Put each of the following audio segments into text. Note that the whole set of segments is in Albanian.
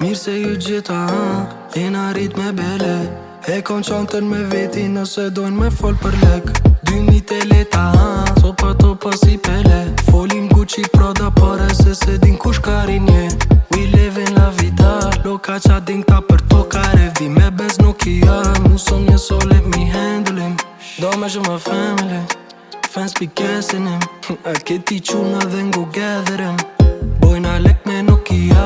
Mirë se ju gjitha, i në me bele E konë qantën me veti nëse dojnë me folë për lek Dy një të leta, so pa to pa si pele Folim ku qi prada pare se se din ku shkari We live in la vida, lo ka qa din ta për to ka revi Me bez nuk i janë, muson një solet mi hendlim Do me shumë a family fans p'i guessing him A këti quna dhe ngu gatherin Bojna lek me Nokia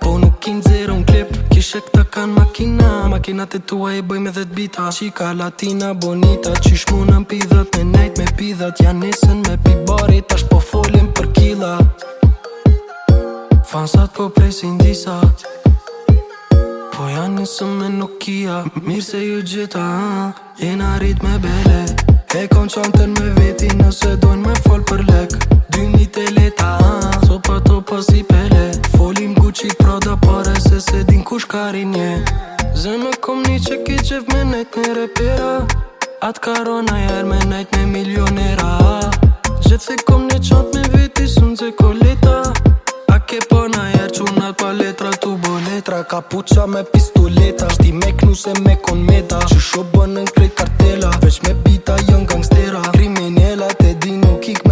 Po nuk i nxero në klip Kishe këta kan makina Makinat e tua i bëj me dhe t'bita Qika latina bonita Qish mu në mpidhat me nejt me pidhat Ja nisen me pibari Tash po folim për kila Fansat po presin disa Po janë nisëm me Nokia Mirë se ju gjitha Jena rrit me bele E kon qantën me veti nëse dojnë me fol për lek Dy një të leta So pa to pa si pele Folim ku qi pra da pare se se din ku shkari nje Zemë kom një që ki qef me nejt një repera At karona jer me nejt një milionera Gjef se kom një qantë me veti sun dze koleta A ke po na jer që unat pa letra tu bo letra Kapuqa me pistoleta Shti me knu se me kon meta Që shobën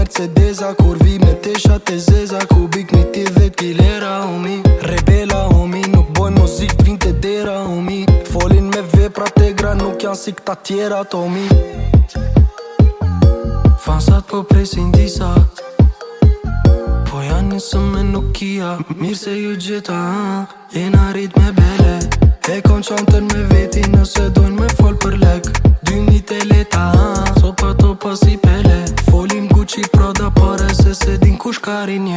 Mercedesa Kur vi me tesha të zeza Kubik mi ti dhe t'kilera omi Rebela omi Nuk boj muzik t'vin të dera omi Folin me vepra të gra Nuk janë si këta tjera t'omi Fansat po presin disa Po janë njësëm me nukia Mirë se ju gjitha Jena rrit me bele E konë me veti Nëse dojnë me fol për le out in your